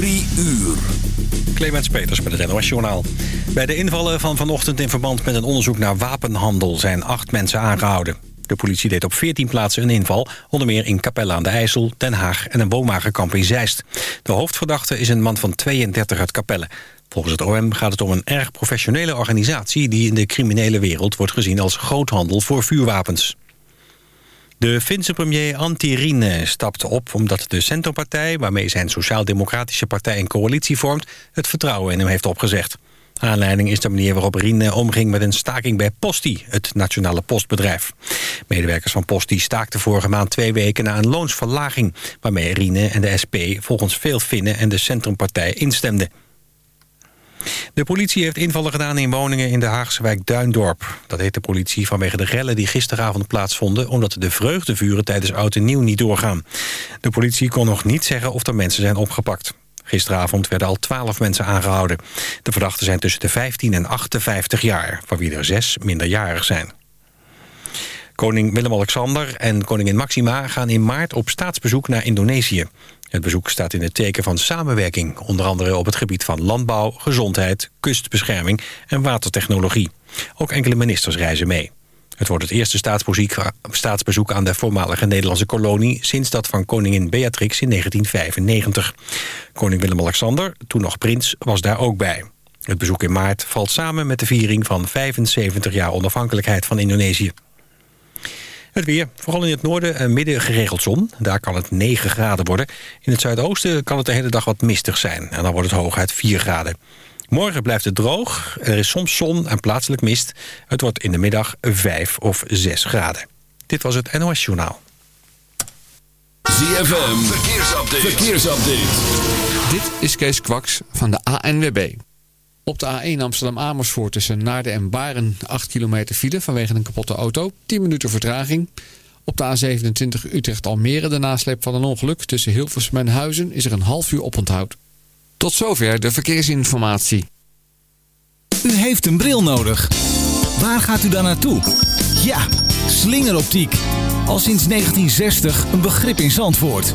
Drie uur. Clemens Peters met het NOS Journaal. Bij de invallen van vanochtend in verband met een onderzoek naar wapenhandel... zijn acht mensen aangehouden. De politie deed op 14 plaatsen een inval, onder meer in Capelle aan de IJssel, Den Haag en een woonwagenkamp in Zeist. De hoofdverdachte is een man van 32 uit Capelle. Volgens het OM gaat het om een erg professionele organisatie... die in de criminele wereld wordt gezien als groothandel voor vuurwapens. De Finse premier Antti Rinne stapt op omdat de Centerpartij... waarmee zijn Sociaal-Democratische Partij een coalitie vormt... het vertrouwen in hem heeft opgezegd. Aanleiding is de manier waarop Rinne omging met een staking bij Posti... het nationale postbedrijf. Medewerkers van Posti staakten vorige maand twee weken... na een loonsverlaging, waarmee Rinne en de SP... volgens veel Finnen en de Centrumpartij instemden. De politie heeft invallen gedaan in woningen in de Haagse wijk Duindorp. Dat deed de politie vanwege de rellen die gisteravond plaatsvonden... omdat de vreugdevuren tijdens Oud en Nieuw niet doorgaan. De politie kon nog niet zeggen of er mensen zijn opgepakt. Gisteravond werden al 12 mensen aangehouden. De verdachten zijn tussen de 15 en 58 jaar... van wie er zes minderjarig zijn. Koning Willem-Alexander en koningin Maxima gaan in maart op staatsbezoek naar Indonesië. Het bezoek staat in het teken van samenwerking... onder andere op het gebied van landbouw, gezondheid, kustbescherming en watertechnologie. Ook enkele ministers reizen mee. Het wordt het eerste staatsbezoek aan de voormalige Nederlandse kolonie... sinds dat van koningin Beatrix in 1995. Koning Willem-Alexander, toen nog prins, was daar ook bij. Het bezoek in maart valt samen met de viering van 75 jaar onafhankelijkheid van Indonesië. Het weer, vooral in het noorden en midden geregeld zon. Daar kan het 9 graden worden. In het zuidoosten kan het de hele dag wat mistig zijn. En dan wordt het hooguit 4 graden. Morgen blijft het droog. Er is soms zon en plaatselijk mist. Het wordt in de middag 5 of 6 graden. Dit was het NOS Journaal. ZFM, verkeersupdate. verkeersupdate. Dit is Kees Kwaks van de ANWB. Op de A1 Amsterdam-Amersfoort tussen Naarden en Baren 8 kilometer file vanwege een kapotte auto. 10 minuten vertraging. Op de A27 Utrecht-Almere de nasleep van een ongeluk tussen Hilversum en Huizen is er een half uur oponthoud. Tot zover de verkeersinformatie. U heeft een bril nodig. Waar gaat u dan naartoe? Ja, slingeroptiek. Al sinds 1960 een begrip in Zandvoort.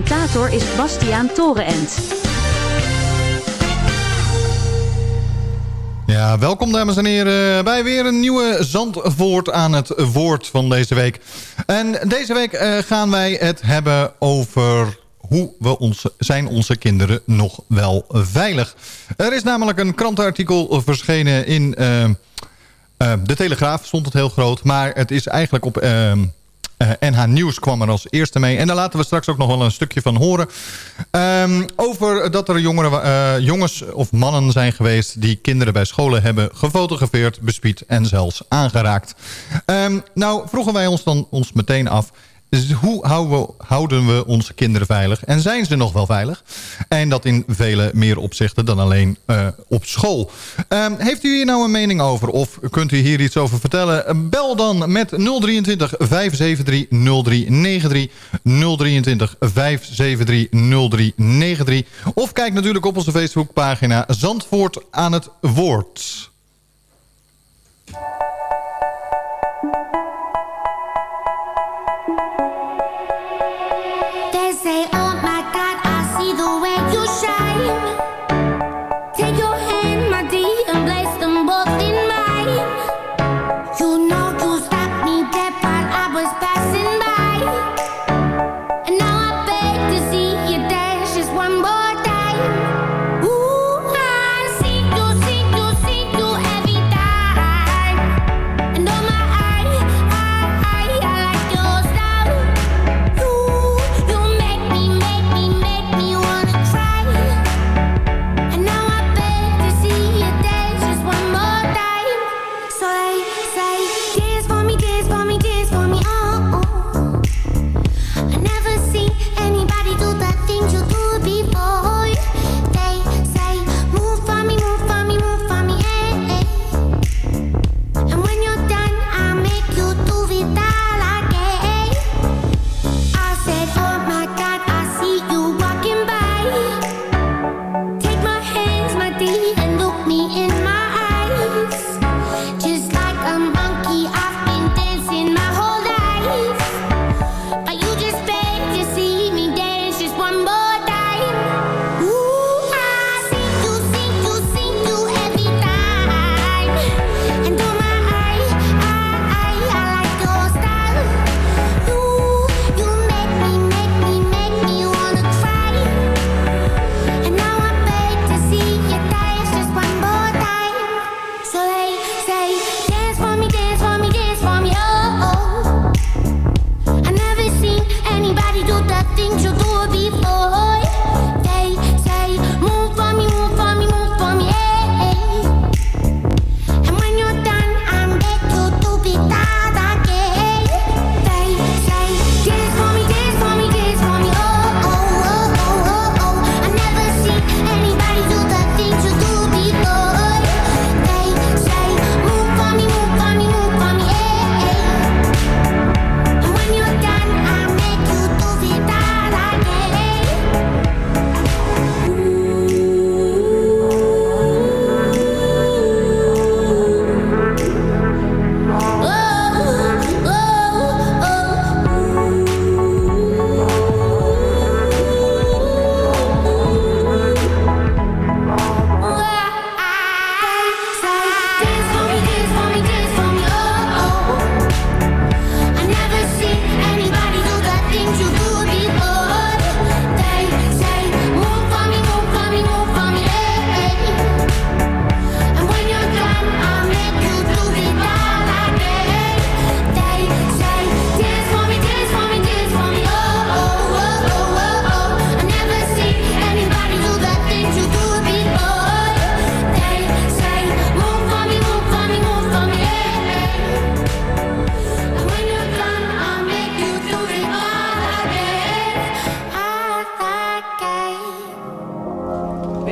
Presentator is Bastiaan Torenent. Ja, welkom dames en heren bij weer een nieuwe Zandvoort aan het woord van deze week. En deze week uh, gaan wij het hebben over hoe we onze, zijn onze kinderen nog wel veilig. Er is namelijk een krantenartikel verschenen in uh, uh, De Telegraaf, stond het heel groot. Maar het is eigenlijk op... Eh, NH Nieuws kwam er als eerste mee. En daar laten we straks ook nog wel een stukje van horen. Um, over dat er jongeren, uh, jongens of mannen zijn geweest... die kinderen bij scholen hebben gefotografeerd, bespied en zelfs aangeraakt. Um, nou vroegen wij ons dan ons meteen af... Dus hoe houden we onze kinderen veilig? En zijn ze nog wel veilig? En dat in vele meer opzichten dan alleen uh, op school. Um, heeft u hier nou een mening over? Of kunt u hier iets over vertellen? Bel dan met 023 573 0393. 023 573 0393. Of kijk natuurlijk op onze Facebookpagina Zandvoort aan het Woord.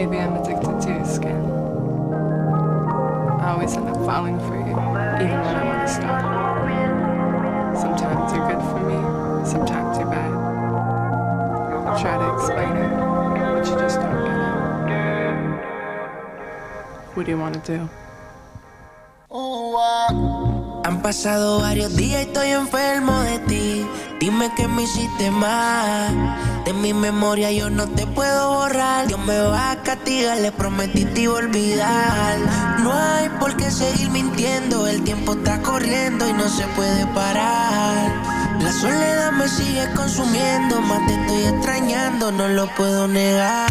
Maybe I'm addicted to your skin. I always end up falling for you, even when I want to stop. Sometimes you're good for me, sometimes you're bad. I try to explain it, but you just don't get it. What do you want to do? Han pasado varios días y estoy enfermo de ti. Dime que me hiciste mal. De mi memoria yo no te puedo borrar. Dios me va a castigar, le prometí te iba a olvidar. No hay por qué seguir mintiendo. El tiempo está corriendo y no se puede parar. La soledad me sigue consumiendo. Más te estoy extrañando, no lo puedo negar.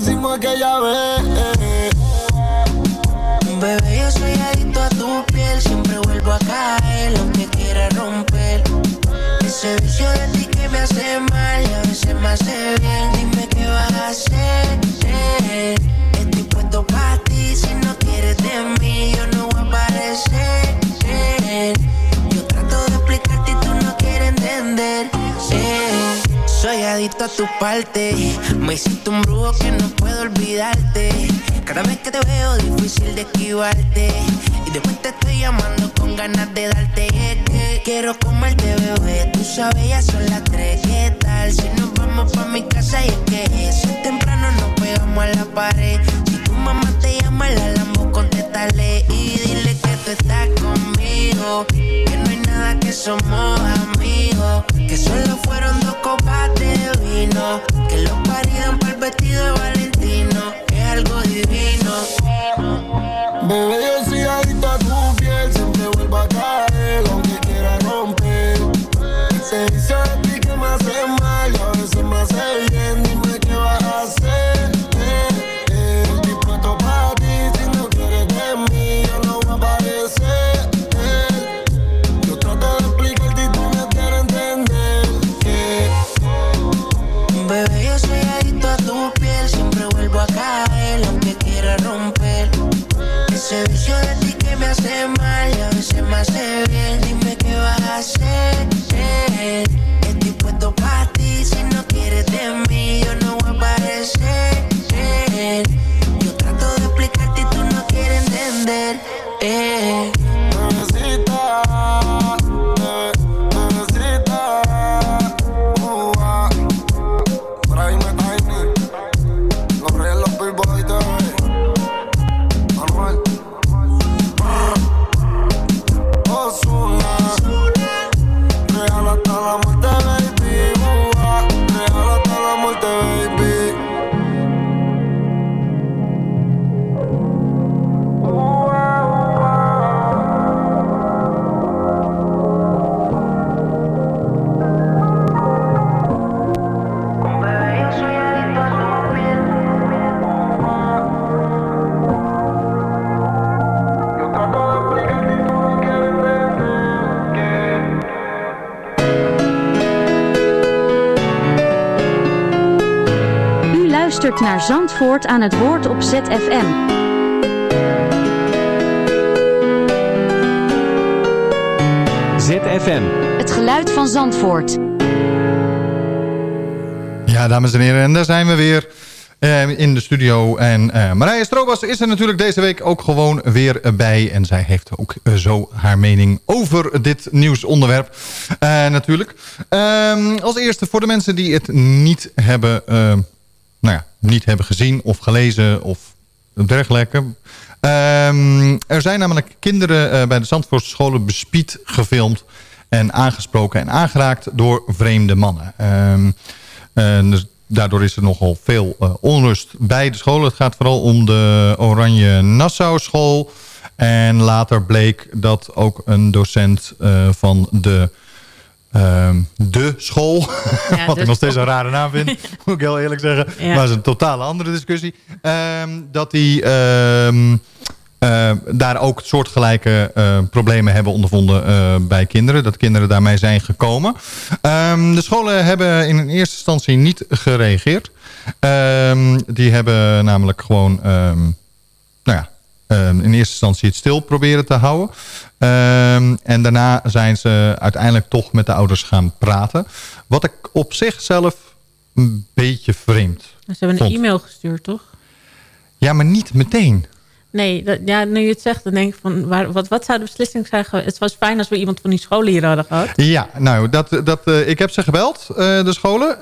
Hicimos aquella vez. Bebé, yo soy adicto a tu piel. Siempre vuelvo a caer, aunque quiera romper. Ese vicio de ti que me hace mal y a veces me hace bien. Dime qué vas a hacer. eh. Estoy puesto para ti. Si no quieres de mí, yo no Soy adicto a tu parte. Me hiciste un brujo que no puedo olvidarte. Cada vez que te veo, difícil de esquivarte. Y después te estoy llamando con ganas de darte. Y es que quiero comerte, bebé. Tú sabes, ya son las tres. ¿Qué tal? Si nos vamos pa' mi casa y es que eso es temprano, nos pegamos a la pared. Si tu mamá te llama, la lambo, contéstale. Y dile que tú estás conmigo. Que no hay nada que somos amigos. Que solo fueron dos copas de vino. Que los paridan para el vestido de Valentino. Es algo divino. Bebé, yo soy adicto a tu piel, siempre vuelvo a caer, aunque quiera romper. Se dice de ti que me hace mal y a veces me hace bien, Ese vicio de ti que me hace mal y a veces me hace bien. Dime qué vas a hacer. Zandvoort aan het woord op ZFM. ZFM. Het geluid van Zandvoort. Ja, dames en heren, en daar zijn we weer eh, in de studio. En eh Marije Strobas is er natuurlijk deze week ook gewoon weer bij. En zij heeft ook eh, zo haar mening over dit nieuwsonderwerp eh, natuurlijk. Ehm, als eerste voor de mensen die het niet hebben, eh, nou ja, niet hebben gezien of gelezen of dergelijke. Ehm, er zijn namelijk kinderen eh, bij de Zandvoortse scholen bespied gefilmd... en aangesproken en aangeraakt door vreemde mannen. Ehm, en dus daardoor is er nogal veel eh, onrust bij de scholen. Het gaat vooral om de Oranje Nassau school... En later bleek dat ook een docent uh, van de, uh, de school... Ja, wat ik nog steeds een rare naam vind, moet ik heel eerlijk zeggen. Ja. Maar dat is een totale andere discussie. Um, dat die... Um, uh, daar ook soortgelijke uh, problemen hebben ondervonden uh, bij kinderen. Dat kinderen daarmee zijn gekomen. De scholen hebben in eerste instantie niet gereageerd. die hebben namelijk gewoon... nou ja, in eerste instantie het stil proberen te houden. Um, en daarna zijn ze uiteindelijk toch met de ouders gaan praten. Wat ik op zichzelf een beetje vreemd Ze hebben een e-mail gestuurd, toch? Ja, maar niet meteen. Nee, dat, ja, nu je het zegt, dan denk ik van... Waar, wat, wat zou de beslissing zijn Het was fijn als we iemand van die scholen hier hadden gehad. Ja, nou, dat, dat, uh, ik heb ze gebeld, uh, de scholen. Uh,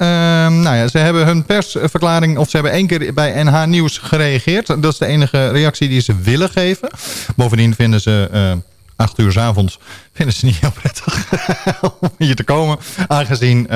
nou ja, ze hebben hun persverklaring... of ze hebben één keer bij NH Nieuws gereageerd. Dat is de enige reactie die ze willen geven. Bovendien vinden ze... acht uur s avonds vinden ze niet heel prettig om hier te komen. Aangezien,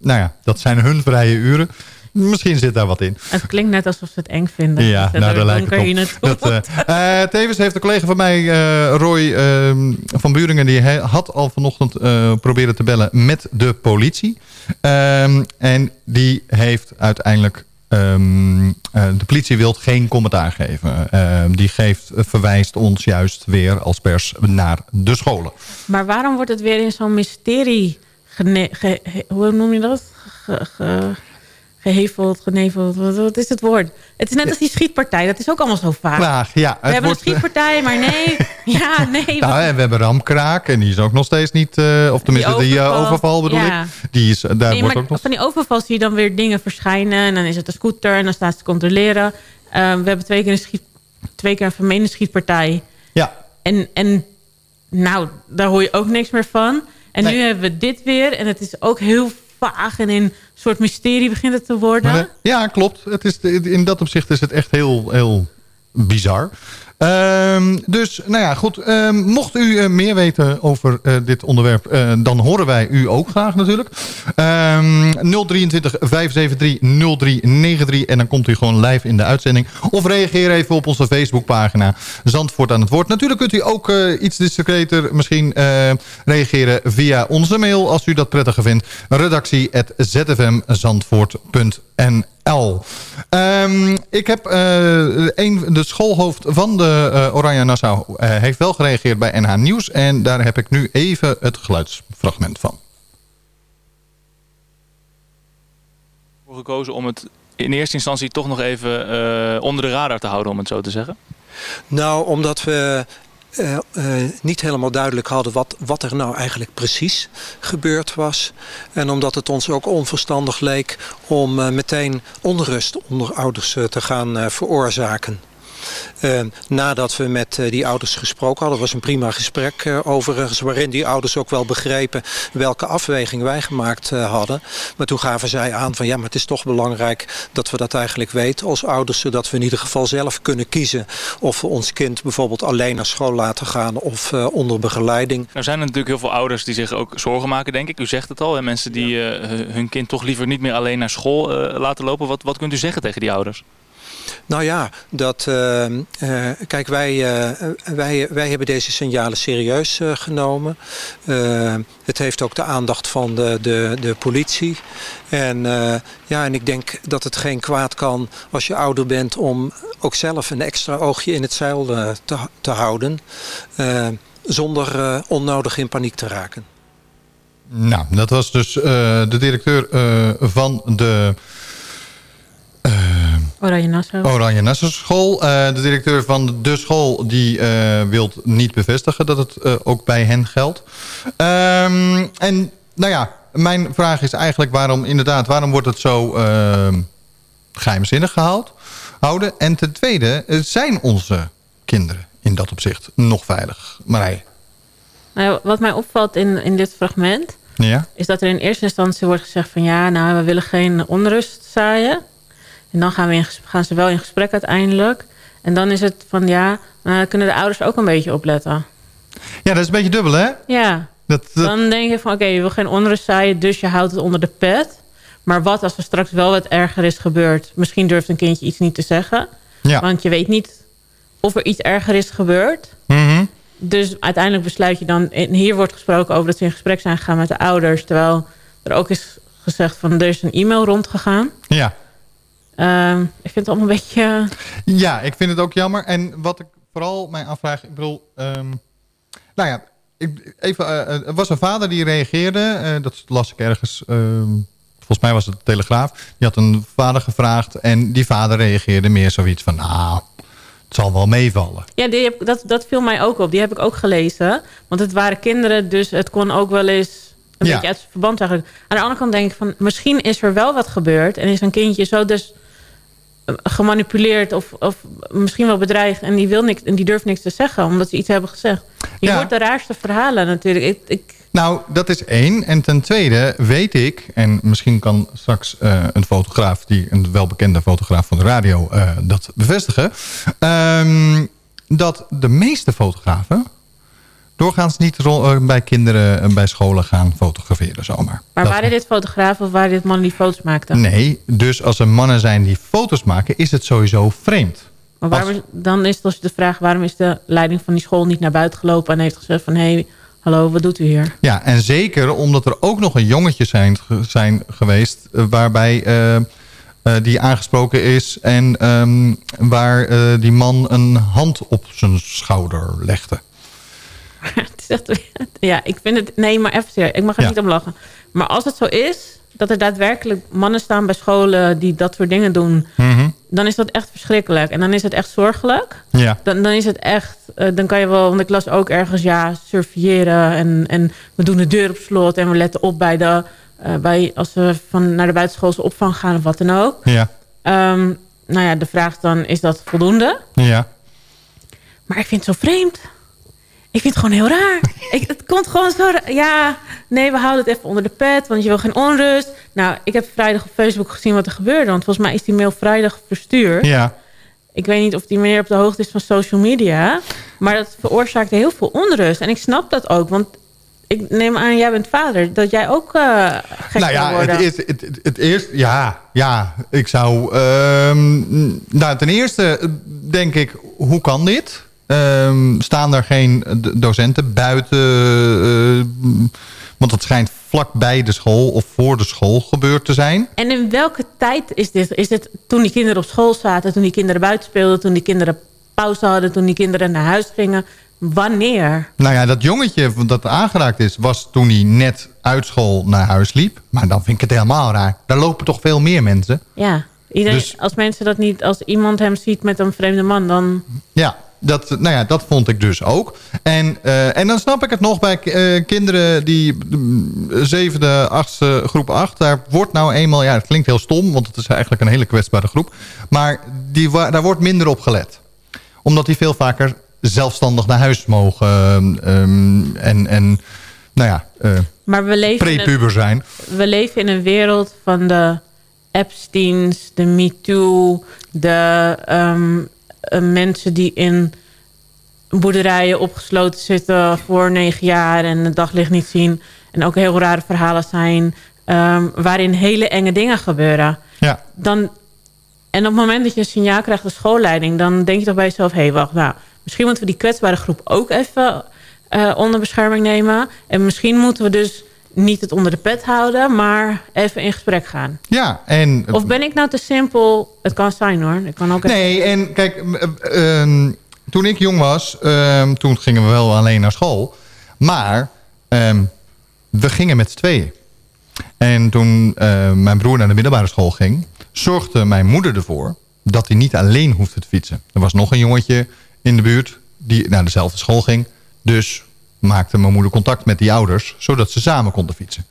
nou ja, dat zijn hun vrije uren. Misschien zit daar wat in. Het klinkt net alsof ze het eng vinden. Ja, dus nou, daar lijkt het op. Dat, uh, tevens heeft een collega van mij, uh, Roy uh, van Buringen... die had al vanochtend proberen te bellen met de politie. Um, en die heeft uiteindelijk... Um, de politie wil geen commentaar geven. Die geeft, verwijst ons juist weer als pers naar de scholen. Maar waarom wordt het weer in zo'n mysterie... hoe noem je dat? Ge, geheveld, geneveld. Wat is het woord? Het is net als die schietpartij. Dat is ook allemaal zo. Klaag, ja, we hebben wordt... een schietpartij, maar nee. Ja, nee. Nou, we hebben Ramkraak en die is ook nog steeds niet... Uh, of tenminste, die overval, die, uh, overval bedoel ja. ik. Die is, daar nee, wordt ook nog... van die overval zie je dan weer dingen verschijnen. En dan is het een scooter en dan staat ze te controleren. Uh, we hebben twee keer een, schiet, twee keer een vermeende schietpartij. Ja. En, en nou, daar hoor je ook niks meer van. En nee. nu hebben we dit weer. En het is ook heel vaag en in soort mysterie begint het te worden. Maar, ja, klopt. Het is, in dat opzicht is het echt heel, heel bizar. Um, dus, nou ja, goed. Um, mocht u uh, meer weten over uh, dit onderwerp, uh, dan horen wij u ook graag natuurlijk. Um, 023 573 0393 en dan komt u gewoon live in de uitzending. Of reageer even op onze Facebookpagina Zandvoort aan het woord. Natuurlijk kunt u ook iets discreter misschien reageren via onze mail als u dat prettiger vindt. Redactie zfmzandvoort.nl Um, ik heb uh, een, de schoolhoofd van de uh, Oranje Nassau uh, heeft wel gereageerd bij NH Nieuws. En daar heb ik nu even het geluidsfragment van. gekozen om het in eerste instantie toch nog even onder de radar te houden, om het zo te zeggen? Nou, omdat we uh, uh, niet helemaal duidelijk hadden wat, wat er nou eigenlijk precies gebeurd was. En omdat het ons ook onverstandig leek om uh, meteen onrust onder ouders te gaan veroorzaken. Uh, nadat we met uh, die ouders gesproken hadden, was een prima gesprek uh, overigens, waarin die ouders ook wel begrepen welke afweging wij gemaakt hadden. Maar toen gaven zij aan van ja, maar het is toch belangrijk dat we dat eigenlijk weten als ouders, zodat we in ieder geval zelf kunnen kiezen of we ons kind bijvoorbeeld alleen naar school laten gaan of onder begeleiding. Er zijn natuurlijk heel veel ouders die zich ook zorgen maken, denk ik. U zegt het al, hè? mensen die hun kind toch liever niet meer alleen naar school laten lopen. Wat, wat kunt u zeggen tegen die ouders? Nou ja, dat, uh, uh, kijk, wij, uh, wij, wij hebben deze signalen serieus genomen. het heeft ook de aandacht van de, de, de politie. En, ja, en ik denk dat het geen kwaad kan als je ouder bent om ook zelf een extra oogje in het zeil te, te houden. zonder onnodig in paniek te raken. Nou, dat was dus de directeur van de Oranje Nassau. Oranje Nassau school. Uh, de directeur van de school die uh, wil niet bevestigen dat het uh, ook bij hen geldt. Um, en nou ja, mijn vraag is eigenlijk waarom inderdaad, waarom wordt het zo ehm, geheimzinnig gehaald, houden? En ten tweede, zijn onze kinderen in dat opzicht nog veilig? Marij? Nou, wat mij opvalt in, in dit fragment... Ja? is dat er in eerste instantie wordt gezegd van... ja, nou, we willen geen onrust zaaien... En dan gaan, we in, gaan ze wel in gesprek uiteindelijk. En dan is het van ja, dan kunnen de ouders ook een beetje opletten. Ja, dat is een beetje dubbel, hè? Ja. Dat, dat- Dan denk je van oké, je wil geen onrust zaaien, dus je houdt het onder de pet. Maar wat als er straks wel wat erger is gebeurd? Misschien durft een kindje iets niet te zeggen. Ja. Want je weet niet of er iets erger is gebeurd. Mhm. Dus uiteindelijk besluit je dan... En hier wordt gesproken over dat ze in gesprek zijn gegaan met de ouders. Terwijl er ook is gezegd van er is een e-mail rondgegaan. Ja. Ehm, ik vind het allemaal een beetje... Ja, ik vind het ook jammer. En wat ik vooral mij afvraag, ik bedoel, ehm, nou ja, ik, even, eh, eh, er was een vader die reageerde, eh, dat las ik ergens, ehm, volgens mij was het de Telegraaf, die had een vader gevraagd en die vader reageerde meer zoiets van, nou, het zal wel meevallen. Ja, die heb, dat, dat viel mij ook op. Die heb ik ook gelezen. Want het waren kinderen, dus het kon ook wel eens een Ja. beetje uit verband eigenlijk. Aan de andere kant denk ik van... misschien is er wel wat gebeurd... en is een kindje zo dus eh, gemanipuleerd of, of misschien wel bedreigd... en die, wil niks, en die durft niks te zeggen, omdat ze iets hebben gezegd. Je Ja. hoort de raarste verhalen natuurlijk. Ik, ik, Nou, dat is één. En ten tweede weet ik, en misschien kan straks eh, een fotograaf, die een welbekende fotograaf van de radio, eh, dat bevestigen. ehm, dat de meeste fotografen doorgaans niet eh, bij kinderen en bij scholen gaan fotograferen zomaar. maar Dat- waren dit fotografen of waren dit mannen die foto's maakten? Nee, dus als er mannen zijn die foto's maken, is het sowieso vreemd. Maar waarom, is- dan is dus de vraag... waarom is de leiding van die school niet naar buiten gelopen... en heeft gezegd van... hé, hey, hallo, wat doet u hier? Ja, en zeker omdat er ook nog een jongetje zijn, zijn geweest... eh, waarbij eh, eh, die aangesproken is... en ehm, waar eh, die man een hand op zijn schouder legde. Het is echt, ja, ik vind het... Nee, maar even serieus. Ik mag er Ja. niet om lachen. Maar als het zo is... dat er daadwerkelijk mannen staan bij scholen... die dat soort dingen doen... Mhm. dan is dat echt verschrikkelijk. En dan is het echt zorgelijk. Ja. Dan, dan is het echt... eh, dan kan je wel... Want ik las ook ergens... Ja, surveilleren. En, en we doen de deur op slot. En we letten op bij de... eh, bij, als we van naar de buitenschoolse opvang gaan of wat dan ook. Ja, Ehm, nou ja, de vraag dan... Is dat voldoende? ja. Maar ik vind het zo vreemd. Ik vind het gewoon heel raar. ik, het komt gewoon zo... Ja, nee, we houden het even onder de pet, want je wil geen onrust. Nou, ik heb vrijdag op Facebook gezien wat er gebeurde. Want volgens mij is die mail vrijdag verstuurd. Ja. Ik weet niet of die meneer op de hoogte is van social media. Maar dat veroorzaakte heel veel onrust. En ik snap dat ook, want ik neem aan, jij bent vader. Dat jij ook eh gek Nou ja, worden. het, is, het, het, het eerste, ja, ja, ik zou, ehm, nou ten eerste denk ik, hoe kan dit? Ehm, staan er geen docenten buiten, eh, want het schijnt vlak bij de school of voor de school gebeurd te zijn. En in welke tijd is dit? Is dit toen die kinderen op school zaten, toen die kinderen buiten speelden... toen die kinderen pauze hadden, toen die kinderen naar huis gingen? Wanneer? Nou ja, dat jongetje dat aangeraakt is, was toen hij net uit school naar huis liep. Maar dan vind ik het helemaal raar. Daar lopen toch veel meer mensen. Ja, iedereen, Dus- als mensen dat niet... als iemand hem ziet met een vreemde man, dan... Ja, dat, nou ja, dat vond ik dus ook. En, eh, en dan snap ik het nog bij eh, kinderen die mm, zevende, achtste, groep acht. Daar wordt nou eenmaal, ja, het klinkt heel stom, want het is eigenlijk een hele kwetsbare groep. Maar die, daar wordt minder op gelet. Omdat die veel vaker zelfstandig naar huis mogen. ehm, en, en, nou ja, eh Maar we leven, prepuber zijn. een, we leven in een wereld van de Epsteins, de MeToo... de ehm, eh, mensen die in boerderijen opgesloten zitten voor negen jaar... en het daglicht niet zien. En ook heel rare verhalen zijn... ehm, waarin hele enge dingen gebeuren. Ja. Dan, en op het moment dat je een signaal krijgt de schoolleiding... dan denk je toch bij jezelf... hé, hey, wacht, nou, misschien moeten we die kwetsbare groep ook even eh, onder bescherming nemen. En misschien moeten we dus niet het onder de pet houden... maar even in gesprek gaan. Ja, en... Of ben ik nou te simpel? Het kan zijn hoor. Ik kan ook even- Nee, en kijk, eh, ehm, toen ik jong was, ehm, toen gingen we wel alleen naar school. Maar ehm, we gingen met z'n tweeën. En toen eh, mijn broer naar de middelbare school ging... zorgde mijn moeder ervoor dat hij niet alleen hoefde te fietsen. Er was nog een jongetje in de buurt die naar dezelfde school ging. Dus maakte mijn moeder contact met die ouders... zodat ze samen konden fietsen.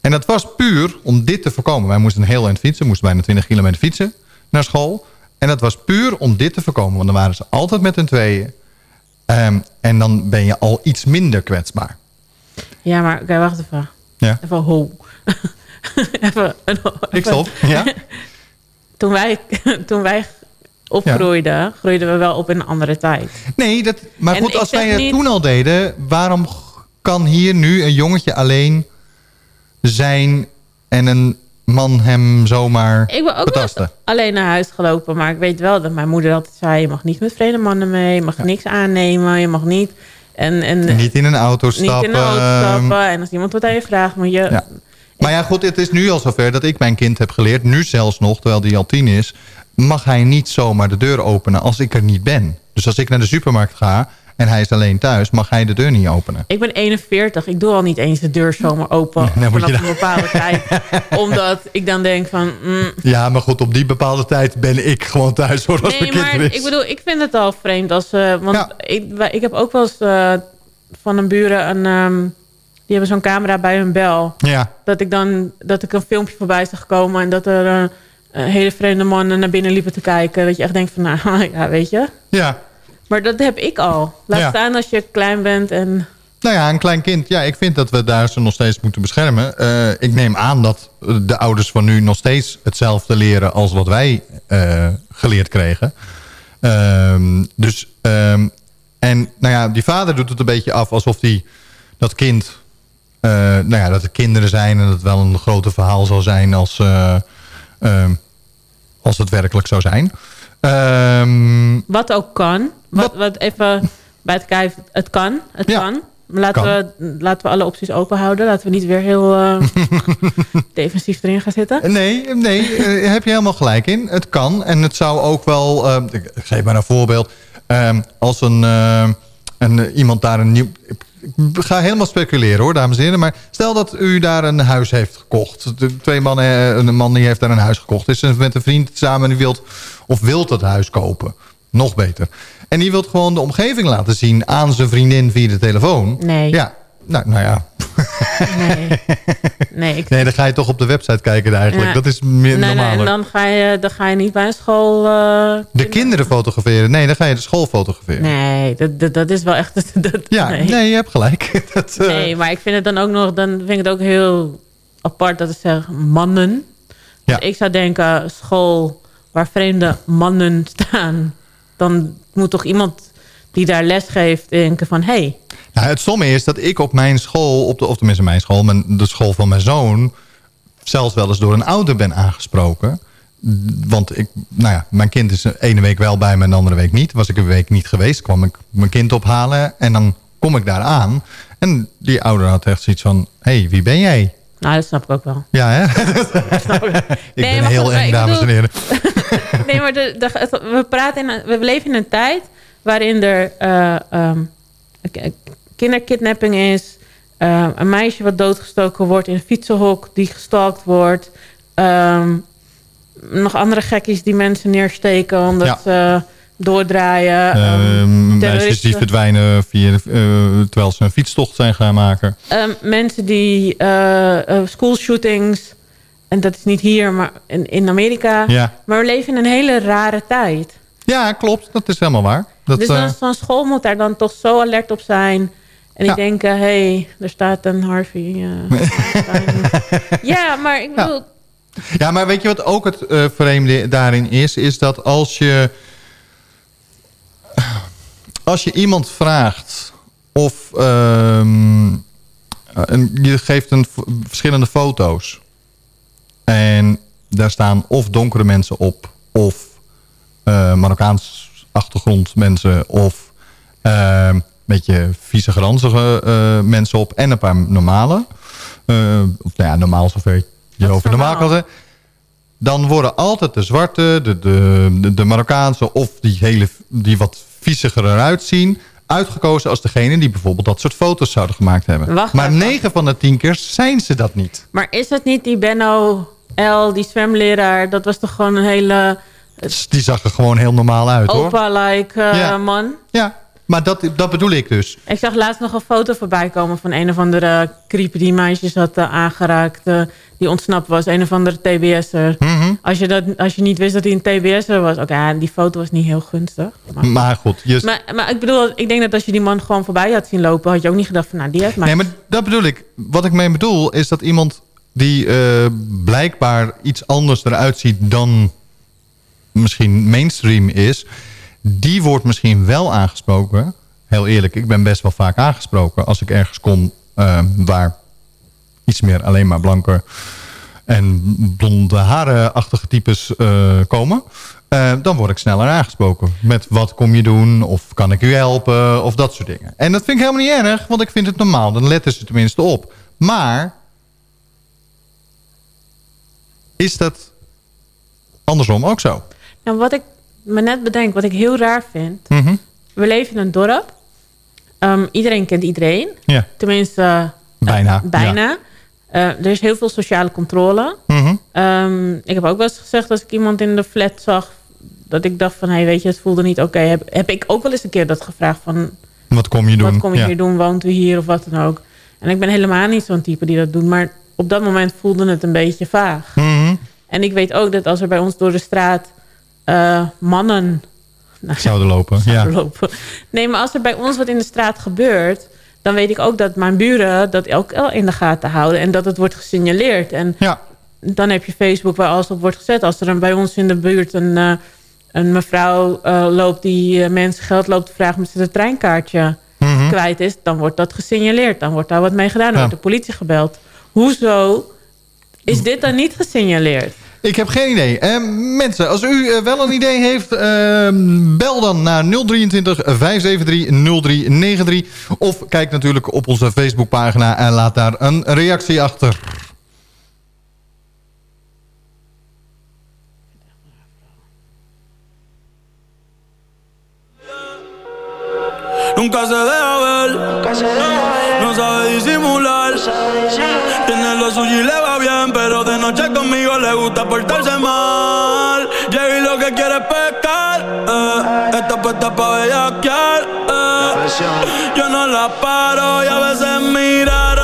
En dat was puur om dit te voorkomen. Wij moesten een heel eind fietsen. Moesten bijna 20 kilometer fietsen naar school. En dat was puur om dit te voorkomen. Want dan waren ze altijd met hun tweeën. Ehm, en dan ben je al iets minder kwetsbaar. Ja, maar oké, wacht even. Ja. Even ho. even, een- Ik even- stop. Ja? toen wij, toen wij opgroeiden, groeiden we wel op in een andere tijd. Nee, dat, maar En goed, als wij het niet- toen al deden... waarom kan hier nu een jongetje alleen zijn... en een man hem zomaar Ik ben ook betasten? alleen naar huis gelopen, maar ik weet wel dat mijn moeder altijd zei: je mag niet met vreemde mannen mee, je mag niks aannemen, je mag niet. En, en Niet in een auto niet stappen. in de auto stappen. En als iemand wat aan je vraagt, moet je. Ja. Maar ja, goed, het is nu al zover dat ik mijn kind heb geleerd... nu zelfs nog, terwijl die al tien is... mag hij niet zomaar de deur openen als ik er niet ben. Dus als ik naar de supermarkt ga en hij is alleen thuis... mag hij de deur niet openen. Ik ben 41, ik doe al niet eens de deur zomaar open Dan moet vanaf je een dan- bepaalde tijd. Omdat ik dan denk van... mm, Ja, maar goed, op die bepaalde tijd ben ik gewoon thuis hoor, als nee, mijn kind maar ik bedoel, ik vind het al vreemd als... eh, want ik, wij- ik heb ook wel eens eh, van een buren een... ehm, die hebben zo'n camera bij hun bel. Ja. Dat ik dan dat ik een filmpje voorbij zag komen... en dat er eh, een hele vreemde mannen naar binnen liepen te kijken. Dat je echt denkt van, nou ja, weet je. Ja. Maar dat heb ik al. Laat Ja. staan als je klein bent en... Nou ja, een klein kind. Ja, ik vind dat we daar ze nog steeds moeten beschermen. Eh, ik neem aan dat de ouders van nu nog steeds hetzelfde leren... als wat wij eh, geleerd kregen. Ehm, dus, ehm, en nou ja, die vader doet het een beetje af alsof hij dat kind... eh, nou ja, dat er kinderen zijn en dat het wel een grote verhaal zal zijn... als, eh, ehm, als het werkelijk zou zijn. Ehm, Wat ook kan. Wat, wat even bij het kijken. Het kan. Het kan. Laten, kan. We, laten we alle opties open houden. Laten we niet weer heel eh, defensief erin gaan zitten. Nee, nee heb je helemaal gelijk in. Het kan. En het zou ook wel... ik geef maar een voorbeeld. Ehm, als een, eh, een, iemand daar een nieuw... Ik ga helemaal speculeren hoor, dames en heren. Maar stel dat u daar een huis heeft gekocht. De twee mannen, eh, een man die heeft daar een huis gekocht. Is met een vriend samen en die wilt, of wilt dat huis kopen. Nog beter. En die wilt gewoon de omgeving laten zien aan zijn vriendin via de telefoon. Nee. Ja, nou, nou ja. Nee. Nee, ik, Nee, dan ga je toch op de website kijken eigenlijk. Ja. Dat is meer nee, nee, normaal. en dan ga, je, dan ga je niet bij een school... eh, De kinderen fotograferen. Nee, dan ga je de school fotograferen. nee, dat, dat, dat is wel echt... Dat, Ja, nee. nee. je hebt gelijk. dat, eh, Nee, maar ik vind het dan ook nog... Dan vind ik het ook heel apart dat het zegt mannen. Ja. Dus ik zou denken, school waar vreemde mannen staan... dan moet toch iemand die daar les geeft denken van... Hey, Nou, het stomme is dat ik op mijn school, op de, of tenminste mijn school, mijn, de school van mijn zoon, zelfs wel eens door een ouder ben aangesproken. Want ik, nou ja, mijn kind is de ene week wel bij me en de andere week niet. Was ik een week niet geweest, kwam ik mijn kind ophalen en dan kom ik daar aan. En die ouder had echt zoiets van, hé, hey, wie ben jij? nou dat snap ik ook wel. Ja, hè? ik Nee, ben maar heel eng, dames en bedoel- heren. Nee, maar de, de- het- we, praten in, we leven in een tijd waarin er k- kinderkidnapping is. eh, een meisje wat doodgestoken wordt in een fietsenhok die gestalkt wordt. ehm, nog andere gekkies die mensen neersteken omdat Ja. ze doordraaien. ehm, Ehm, meisjes die verdwijnen via, eh, terwijl ze een fietstocht zijn gaan maken. Ehm, mensen die eh eh, schoolshootings... en dat is niet hier, maar in, in Amerika. Ja. Maar we leven in een hele rare tijd. Ja, klopt. Dat is helemaal waar. Dat, dus eh, dan, zo'n school moet daar dan toch zo alert op zijn. En Ja. denken, hé, hey, er staat een Harvey. eh, ja, maar ik bedoel... Ja, maar weet je wat ook het eh, vreemde daarin is? Is dat als je... Als je iemand vraagt of... ehm, een, je geeft een, verschillende foto's. En daar staan of donkere mensen op... of eh, Marokkaans achtergrond mensen... of eh, een beetje vieze granzige eh, mensen op... en een paar normale. Eh, of nou ja, normaal zover je over normaal kan zeggen. Dan worden altijd de zwarte, de, de, de, Marokkaanse... of die, hele, die wat vieziger eruit zien... uitgekozen als degene die bijvoorbeeld dat soort foto's zouden gemaakt hebben. Wacht maar even. 9 van de 10 keer zijn ze dat niet. Maar is het niet die Benno L, die zwemleraar... dat was toch gewoon een hele Die zag er gewoon heel normaal uit, hoor. opa-like eh, Ja. man? Ja, maar dat, dat bedoel ik dus. Ik zag laatst nog een foto voorbij komen van een of andere creep die meisjes had eh, aangeraakt. eh, die ontsnapt was, een of andere TBS'er. Mhm. als, je dat, als je niet wist dat hij een TBS'er was. Oké, ja, die foto was niet heel gunstig. Maar, Maar goed, maar, maar ik bedoel, ik denk dat als je die man gewoon voorbij had zien lopen... had je ook niet gedacht van, nou, die heeft mij... Nee, maar dat bedoel ik. Wat ik mee bedoel is dat iemand die eh, blijkbaar iets anders eruit ziet dan misschien mainstream is... die wordt misschien wel aangesproken. Heel eerlijk, ik ben best wel vaak aangesproken... als ik ergens kom eh, waar iets meer alleen maar blanke en blonde harenachtige types eh, komen... eh, dan word ik sneller aangesproken. Met wat kom je doen? Of kan ik u helpen? Of dat soort dingen. En dat vind ik helemaal niet erg, want ik vind het normaal. Dan letten ze tenminste op. Maar is dat andersom ook zo? Nou, wat ik me net bedenk, wat ik heel raar vind. Mhm. We leven in een dorp. Ehm, iedereen kent iedereen. Ja. Tenminste, eh, Bijna. bijna. Eh, er is heel veel sociale controle. Mhm. Ehm, ik heb ook wel eens gezegd als ik iemand in de flat zag... dat ik dacht van, hé, weet je, het voelde niet oké. Heb, heb ik ook wel eens een keer dat gevraagd van... Wat kom je doen? Wat kom je Ja. hier doen? Woont u hier of wat dan ook? En ik ben helemaal niet zo'n type die dat doet. Maar op dat moment voelde het een beetje vaag. Mhm. En ik weet ook dat als er bij ons door de straat eh, mannen... Nou, Zouden lopen, zouden ja. lopen. Nee, maar als er bij ons wat in de straat gebeurt... dan weet ik ook dat mijn buren dat ook in de gaten houden. En dat het wordt gesignaleerd. En ja. dan heb je Facebook waar alles op wordt gezet. Als er bij ons in de buurt een, eh, een mevrouw eh, loopt... die mensen geld loopt te vragen... ze het treinkaartje Mhm. kwijt is... dan wordt dat gesignaleerd. Dan wordt daar wat mee gedaan. Dan Ja. wordt de politie gebeld. Hoezo is dit dan niet gesignaleerd? Ik heb geen idee. Eh, mensen, als u eh, wel een idee heeft... eh, bel dan naar 023 573 0393. Of kijk natuurlijk op onze Facebookpagina... en laat daar een reactie achter. Nunca se deja ver, no sabe disimular. Tiene lo suyo y le noche conmigo le gusta portarse mal. Llega y lo que quiere es pescar, eh. está puesta pa' bellaquear. eh. Yo no la paro y a veces mira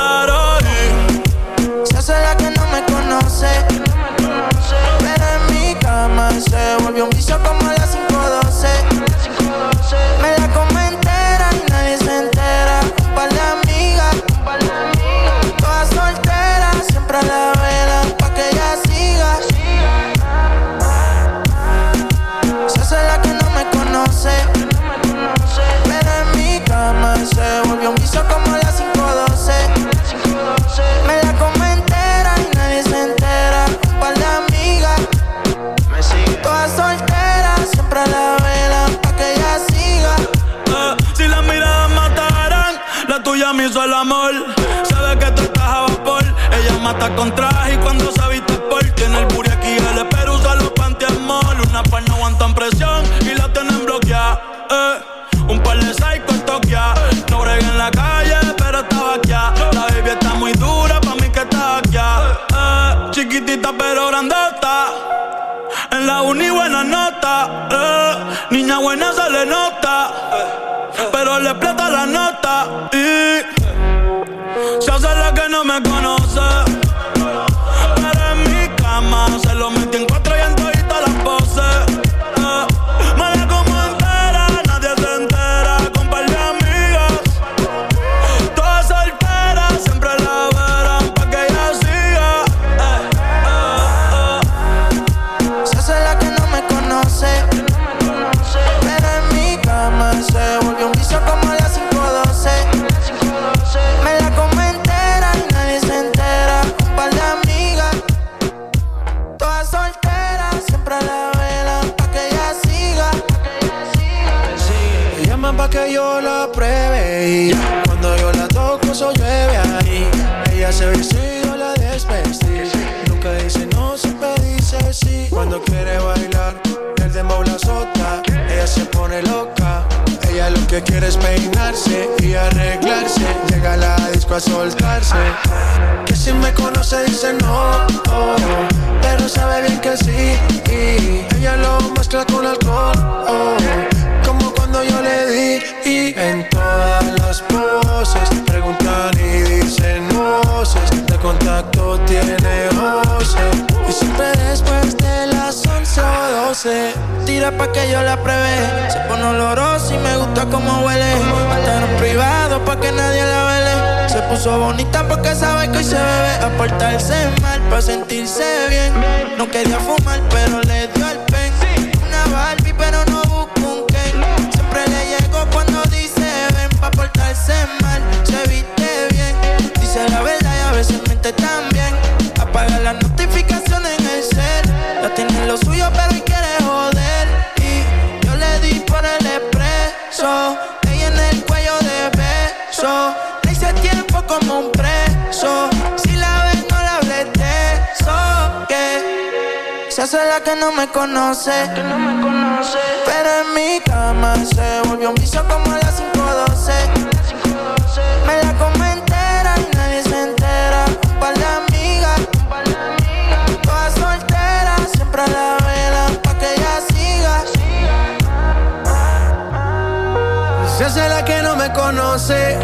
yo la pruebe y cuando yo la toco eso llueve ahí. Ella se viste y yo la desvestí. Nunca dice no, siempre dice sí. Cuando quiere bailar, el dembow la azota. Ella se pone loca. Ella lo que quiere es peinarse y arreglarse. Llega a la disco a soltarse. Que si me conoce dice no, oh, pero sabe bien que sí. Ella lo muestra con alcohol, oh, cuando yo le di. Y en todas las poses preguntan y dicen voces. De contacto tiene voces. Y siempre después de las 11 o 12 Tira pa' que yo la pruebe Se pone olorosa y me gusta como huele en privado pa' que nadie la vele Se puso bonita porque sabe que hoy se bebe A mal pa' sentirse bien No quería fumar pero le ve tan bien. Apaga las notificaciones en el cel. Ya tiene lo suyo, pero y quiere joder. Y yo le di por el expreso. Ella en el cuello de beso. Le hice tiempo como un preso. Si la ves, no la reteso. Que se hace la que no me conoce. Que no me conoce. Pero en mi cama se volvió un vicio como a las 512. Se hace la que no me conoce.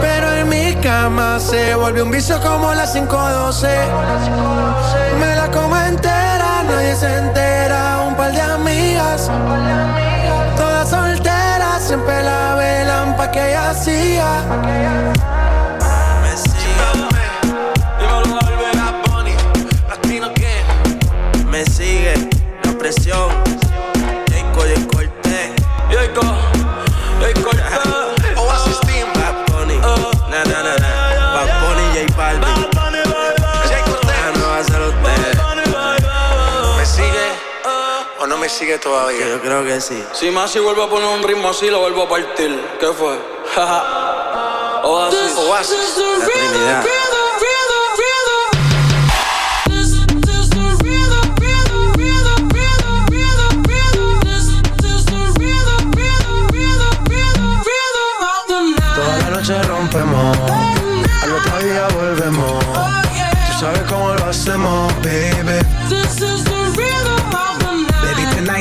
Pero en mi cama se volvió un vicio como las 512. Me la como entera, nadie se entera. Un par de amigas, todas solteras, siempre la velan pa' que ella siga. Me sigue. Dímelo, Albert. Me sigue todavía? Yo creo que sí. Si Masi vuelve a poner un ritmo así, lo vuelvo a partir. ¿Qué fue? Oasis. Oasis. La Trinidad. Toda la noche rompemos, al otro día volvemos. Tú sabes cómo lo hacemos, baby.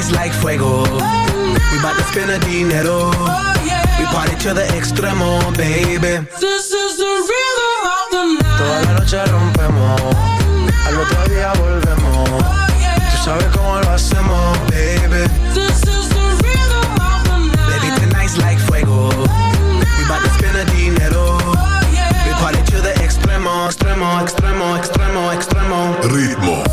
Baby, tonight's like fuego. We bout to spend a dinero. We party to the extremo, baby. Toda la noche rompemos, al otro día volvemos. Tú sabes cómo lo hacemos, baby. Baby, tonight's like fuego. We bout to spend a dinero. We party to the extremo, extremo, extremo, extremo, extremo. Ritmo.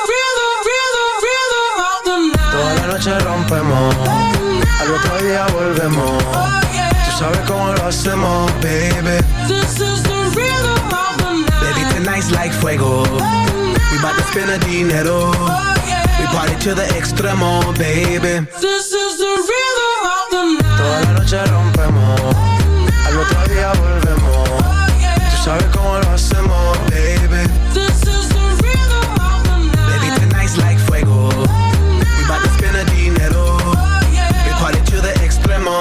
noche rompemos, al otro día volvemos. Tú sabes cómo lo hacemos, baby. Baby, tonight's like fuego. We bout to spend a dinero. We party to the extremo, baby. Toda la noche rompemos, al otro día volvemos. Tú sabes cómo lo hacemos. Baby,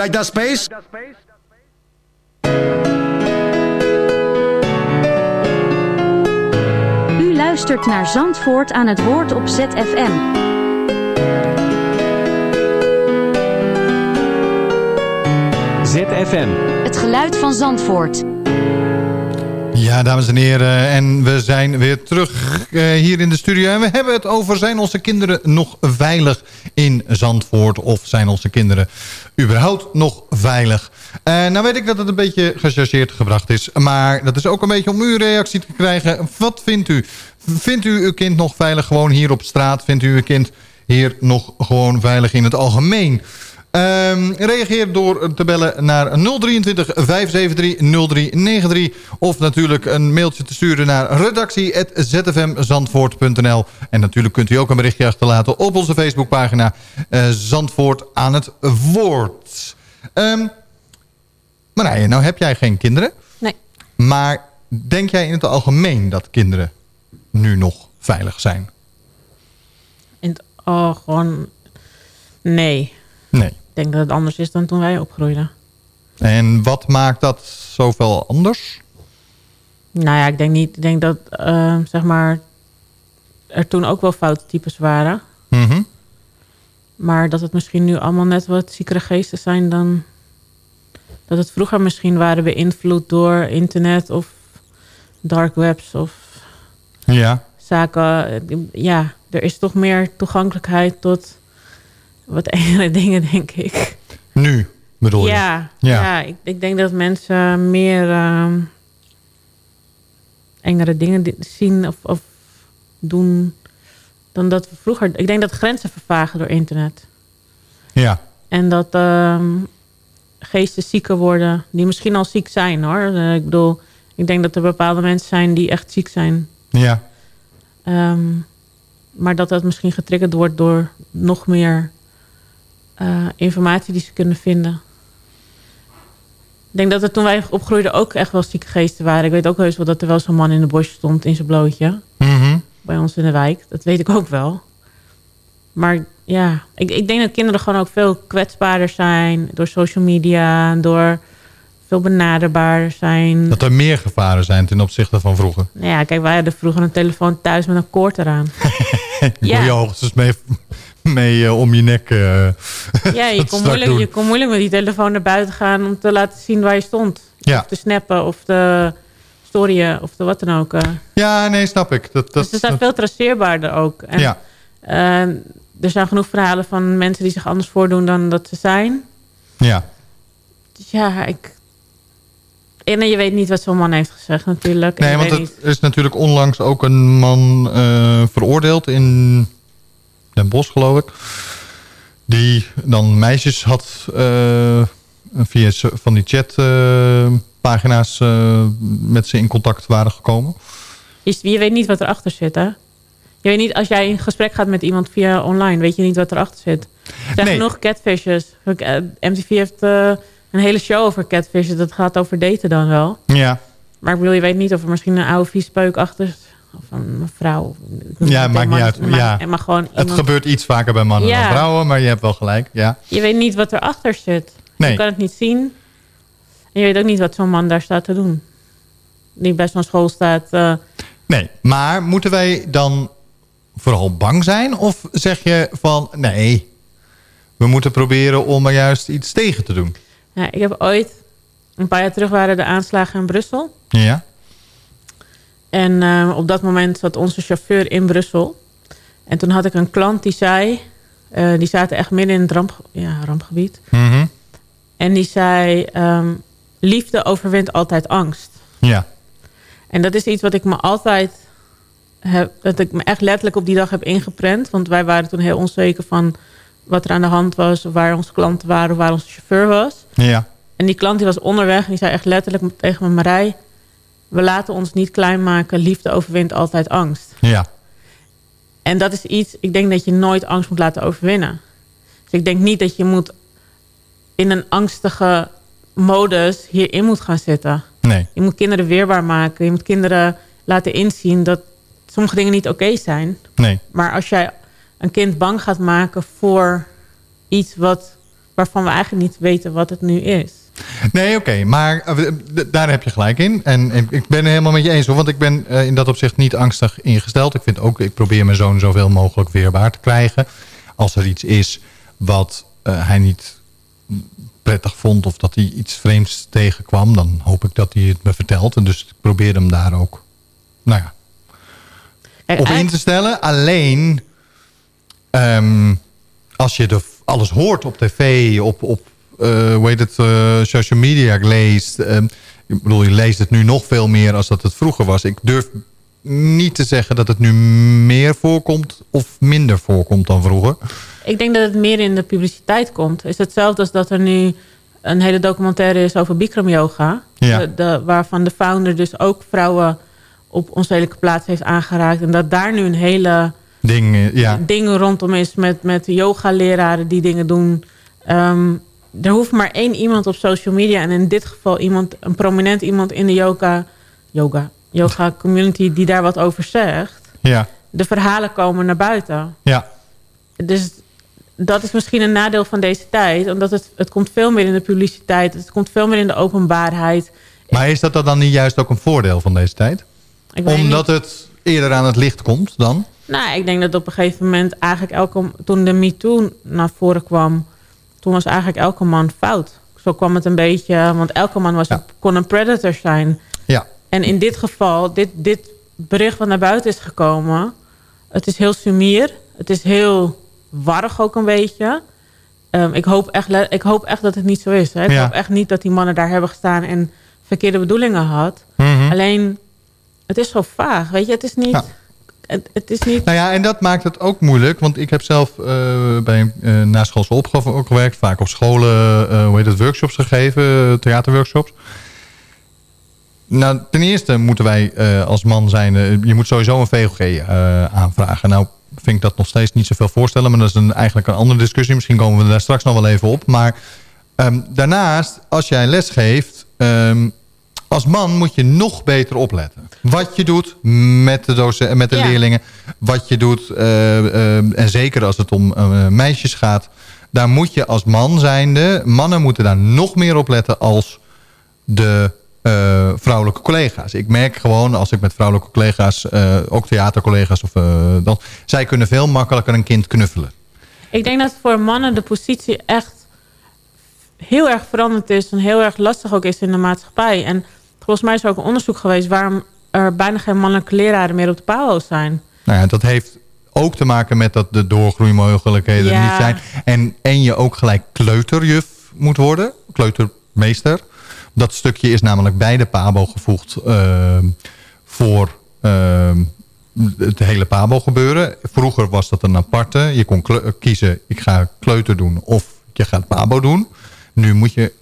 Like that space? U luistert naar Zandvoort aan het woord op ZFM. ZFM. Het geluid van Zandvoort. Ja, dames en heren, en we zijn weer terug uh, hier in de studio. En we hebben het over, zijn onze kinderen nog veilig in Zandvoort? Of zijn onze kinderen überhaupt nog veilig? Uh, nou weet ik dat het een beetje gechargeerd gebracht is. Maar dat is ook een beetje om uw reactie te krijgen. Wat vindt u? Vindt u uw kind nog veilig gewoon hier op straat? Vindt u uw kind hier nog gewoon veilig in het algemeen? Um, reageer door te bellen naar 023 573 0393. Of natuurlijk een mailtje te sturen naar redactie.zfmzandvoort.nl. En natuurlijk kunt u ook een berichtje achterlaten op onze Facebookpagina uh, Zandvoort aan het woord. Um, Marije, nou heb jij geen kinderen. Nee. Maar denk jij in het algemeen dat kinderen nu nog veilig zijn? In het, oh, gewoon... Nee. Nee. Ik denk dat het anders is dan toen wij opgroeiden. En wat maakt dat zoveel anders? Nou ja, ik denk niet. Ik denk dat, uh, zeg maar, er toen ook wel foute types waren. Mm -hmm. Maar dat het misschien nu allemaal net wat ziekere geesten zijn dan... Dat het vroeger misschien waren beïnvloed door internet of dark webs of ja. zaken. Ja, er is toch meer toegankelijkheid tot wat engere dingen, denk ik. Nu, bedoel je? Ja, ja. ja ik, ik, denk dat mensen meer uh, engere dingen zien of, of, doen dan dat we vroeger... Ik denk dat grenzen vervagen door internet. Ja. En dat uh, geesten zieker worden, die misschien al ziek zijn, hoor. Uh, ik bedoel, ik denk dat er bepaalde mensen zijn die echt ziek zijn. Ja. Um, maar dat dat misschien getriggerd wordt door nog meer uh, informatie die ze kunnen vinden. Ik denk dat er toen wij opgroeiden ook echt wel zieke geesten waren. Ik weet ook heus wel dat er wel zo'n man in de bos stond in zijn blootje. Mm -hmm. Bij ons in de wijk. Dat weet ik ook wel. Maar ja, ik, ik denk dat kinderen gewoon ook veel kwetsbaarder zijn. Door social media, door veel benaderbaarder zijn. Dat er meer gevaren zijn ten opzichte van vroeger. Nou ja, kijk, wij hadden vroeger een telefoon thuis met een koord eraan. ja. je hoogstens mee, mee uh, om je nek. Uh, ja, je kon, moeilijk, je kon moeilijk met die telefoon naar buiten gaan om te laten zien waar je stond. Ja. Of te snappen of te storyen of te wat dan ook. Ja, nee, snap ik. Dat, dat, dus ze zijn dat... veel traceerbaarder ook. En, ja. er zijn genoeg verhalen van mensen die zich anders voordoen dan dat ze zijn. Ja. Dus ja, ik... En je weet niet wat zo'n man heeft gezegd natuurlijk. Nee, want er is natuurlijk onlangs ook een man uh, veroordeeld in Bosch, geloof ik. Die dan meisjes had uh, via van die chatpagina's uh, met ze in contact waren gekomen. Je, je weet niet wat erachter zit, hè? Je weet niet, als jij in gesprek gaat met iemand via online, weet je niet wat erachter zit. Er zijn nee. genoeg catfishes. MTV heeft uh, een hele show over catfishes. Dat gaat over daten dan wel. Ja. Maar ik bedoel, je weet niet of er misschien een oude viespeuk achter of een vrouw. Ja, maakt niet uit. Maar, ja. maar gewoon iemand... Het gebeurt iets vaker bij mannen ja. dan vrouwen, maar je hebt wel gelijk. Ja. Je weet niet wat erachter zit. Nee. Je kan het niet zien. En je weet ook niet wat zo'n man daar staat te doen. Die bij zo'n school staat. Uh... Nee, maar moeten wij dan vooral bang zijn? Of zeg je van, nee, we moeten proberen om er juist iets tegen te doen? Ja, ik heb ooit, een paar jaar terug waren de aanslagen in Brussel. Ja. En uh, op dat moment zat onze chauffeur in Brussel. En toen had ik een klant die zei... Uh, die zaten echt midden in het ramp, ja, rampgebied. Mm -hmm. En die zei... Um, liefde overwint altijd angst. Ja. En dat is iets wat ik me altijd... Heb, dat ik me echt letterlijk op die dag heb ingeprent. Want wij waren toen heel onzeker van wat er aan de hand was... of waar onze klanten waren of waar onze chauffeur was. Ja. En die klant die was onderweg en die zei echt letterlijk tegen me... Marij, we laten ons niet klein maken. Liefde overwint altijd angst. Ja. En dat is iets, ik denk dat je nooit angst moet laten overwinnen. Dus ik denk niet dat je moet in een angstige modus hierin moet gaan zitten. Nee. Je moet kinderen weerbaar maken. Je moet kinderen laten inzien dat sommige dingen niet oké okay zijn. Nee. Maar als jij een kind bang gaat maken voor iets wat, waarvan we eigenlijk niet weten wat het nu is. Nee, oké. Okay, maar uh, daar heb je gelijk in. En, en, ik ben het helemaal met je eens. Hoor, want ik ben uh, in dat opzicht niet angstig ingesteld. Ik vind ook, ik probeer mijn zoon zoveel mogelijk weerbaar te krijgen. Als er iets is wat uh, hij niet prettig vond of dat hij iets vreemds tegenkwam... dan hoop ik dat hij het me vertelt. En dus ik probeer hem daar ook nou ja, op in te stellen. Alleen, ehm, als je de, alles hoort op tv, op, op hoe heet het, uh, social media leest... Um, ik bedoel, je leest het nu nog veel meer als dat het vroeger was. Ik durf niet te zeggen dat het nu meer voorkomt of minder voorkomt dan vroeger. Ik denk dat het meer in de publiciteit komt. Is hetzelfde als dat er nu een hele documentaire is over Bikram yoga. Ja. De, waarvan de founder dus ook vrouwen op onzedelijke plaats heeft aangeraakt. En dat daar nu een hele ding, eh, ja. ding rondom is met, met yoga-leraren die dingen doen. Ehm, er hoeft maar één iemand op social media... en in dit geval iemand, een prominent iemand in de yoga, yoga, yoga community... die daar wat over zegt. Ja. De verhalen komen naar buiten. Ja. Dus dat is misschien een nadeel van deze tijd. Omdat het, het komt veel meer in de publiciteit. Het komt veel meer in de openbaarheid. Maar is dat dan niet juist ook een voordeel van deze tijd? Omdat het eerder aan het licht komt dan? Nou, ik denk dat op een gegeven moment eigenlijk elke... Toen de MeToo naar voren kwam... Toen was eigenlijk elke man fout. Zo kwam het een beetje... Want elke man was, kon een predator zijn. Ja. En in dit geval, dit, dit bericht wat naar buiten is gekomen... Het is heel sumier. Het is heel warrig ook een beetje. Um, ik, hoop echt, ik hoop echt dat het niet zo is. Hè? Ik Ja. hoop echt niet dat die mannen daar hebben gestaan... en verkeerde bedoelingen had. Mhm. Alleen, het is zo vaag. Weet je, het is niet... Ja. Het, is niet... Nou ja, en dat maakt het ook moeilijk. Want ik heb zelf eh, bij uh, naschoolse opgave ook gewerkt. Vaak op scholen, eh, hoe heet het, workshops gegeven. theaterworkshops. Nou, ten eerste moeten wij als man zijn... je moet sowieso een VOG aanvragen. Nou vind ik dat nog steeds niet zoveel voorstellen. Maar dat is een, eigenlijk een andere discussie. Misschien komen we daar straks nog wel even op. Maar ehm, daarnaast, als jij les geeft... ehm, als man moet je nog beter opletten. Wat je doet met de, docenten, met de Ja. leerlingen. Wat je doet. eh, eh, en zeker als het om eh, meisjes gaat. Daar moet je als man zijnde... Mannen moeten daar nog meer op letten als de eh, vrouwelijke collega's. Ik merk gewoon als ik met vrouwelijke collega's... eh, ook theatercollega's... Of, eh, dan, zij kunnen veel makkelijker een kind knuffelen. Ik denk dat voor mannen de positie echt heel erg veranderd is... en heel erg lastig ook is in de maatschappij. En volgens mij is er ook een onderzoek geweest... waarom er bijna geen mannelijke leraren meer op de PAO's zijn. Nou ja, dat heeft ook te maken met dat de doorgroeimogelijkheden Ja. niet zijn. En, en je ook gelijk kleuterjuf moet worden. Kleutermeester. Dat stukje is namelijk bij de PABO gevoegd ehm, voor ehm, het hele PABO gebeuren. Vroeger was dat een aparte. Je kon kiezen, ik ga kleuter doen of je gaat PABO doen. Nu moet je,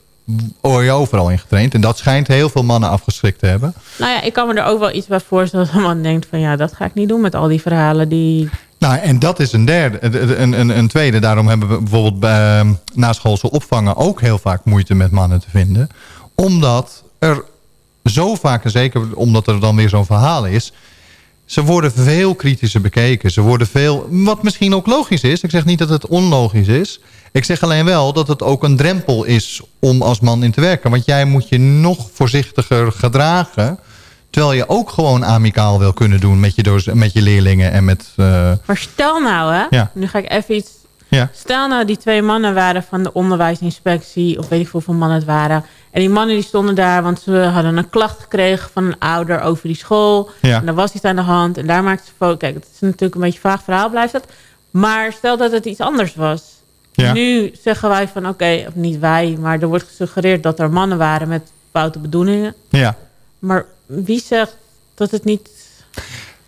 word je overal in getraind. En dat schijnt heel veel mannen afgeschrikt te hebben. Nou ja, ik kan me er ook wel iets bij voorstellen... dat een man denkt van ja, dat ga ik niet doen met al die verhalen die... Nou, en dat is een derde, een, een, een tweede. Daarom hebben we bijvoorbeeld bij uh, naschoolse opvangen ook heel vaak moeite met mannen te vinden. Omdat er zo vaak, en zeker omdat er dan weer zo'n verhaal is... ze worden veel kritischer bekeken. Ze worden veel, wat misschien ook logisch is. Ik zeg niet dat het onlogisch is. Ik zeg alleen wel dat het ook een drempel is om als man in te werken. Want jij moet je nog voorzichtiger gedragen... Terwijl je ook gewoon amicaal wil kunnen doen met je, met je leerlingen en met... eh, Maar stel nou, hè, Ja. nu ga ik even iets... ja. Stel nou die twee mannen waren van de onderwijsinspectie... of weet ik veel hoeveel mannen het waren. En die mannen die stonden daar... want ze hadden een klacht gekregen van een ouder over die school. Ja. En daar was iets aan de hand. En daar maakten ze foto. Kijk, het is natuurlijk een beetje een vaag verhaal, blijft het. Maar stel dat het iets anders was. Ja. Nu zeggen wij van, oké, of niet wij... maar er wordt gesuggereerd dat er mannen waren met foute bedoelingen. Ja. Maar wie zegt dat het niet...